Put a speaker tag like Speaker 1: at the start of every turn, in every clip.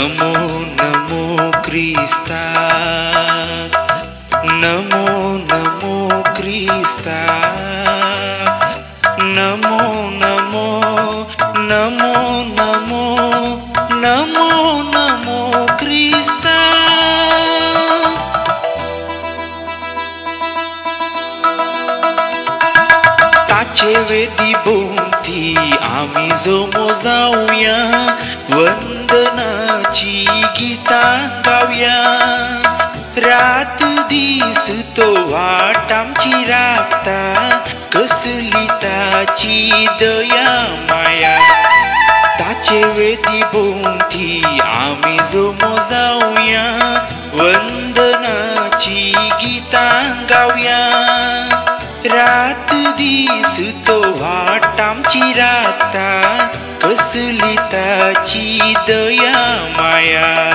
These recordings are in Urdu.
Speaker 1: نمو نمو کرمو نمو کرمو نمو نمو نمو نمو نمو کر ز م جاؤ وندن گیتا راتا تی پی آ جاؤ وند گیتان گایا سو تو واٹم چلی تی دیا مائا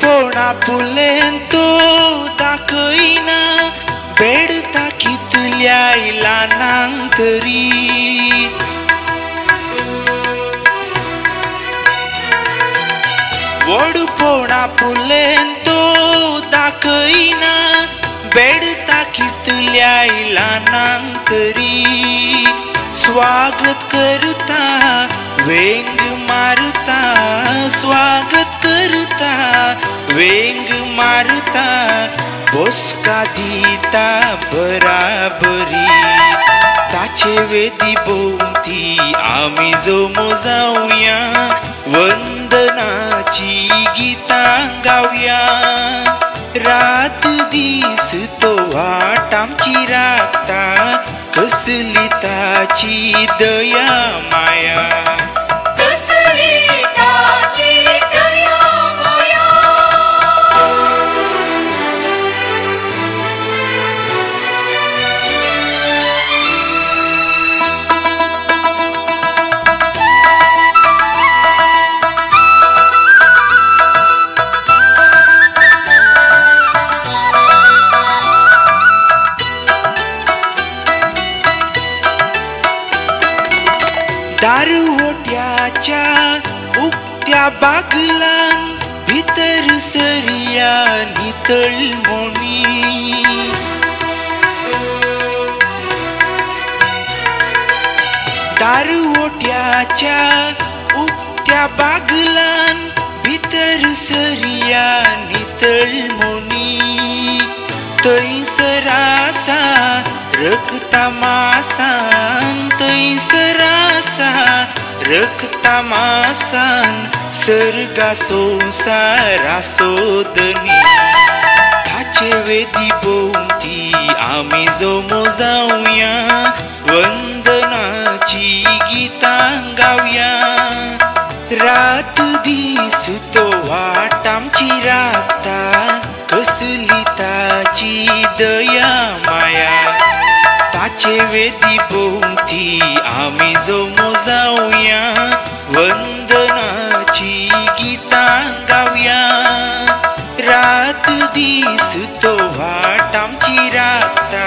Speaker 1: پوڑا پلین تو داکینا بیڑتا کتلیا لانان تری وڑ پوڑا پلین تو داکینا بیڑتا کتلیا لانان تری سواگت کرتا وینگ مارتا سواگت مارتا بس کا دتا برا بری تی باؤیا وند گیت گایا رات دس تو آٹام رات کس لیتا چی دیا مایا داروٹیا باغل بھیریا نتل منی داروٹیا باغل بتر سریا نتل منی تھراسات رکھتا م سر رگ تما سن سر گاسوسار سوتنی تھی آمی زو مزاویا وندنا چی گیت گایا رات دی سو کسلی تا چی دیا چیویتی بہتی آمی جو مزاویا وندنا چی گیتا گاویا رات دیس تو واٹ آمچی راتا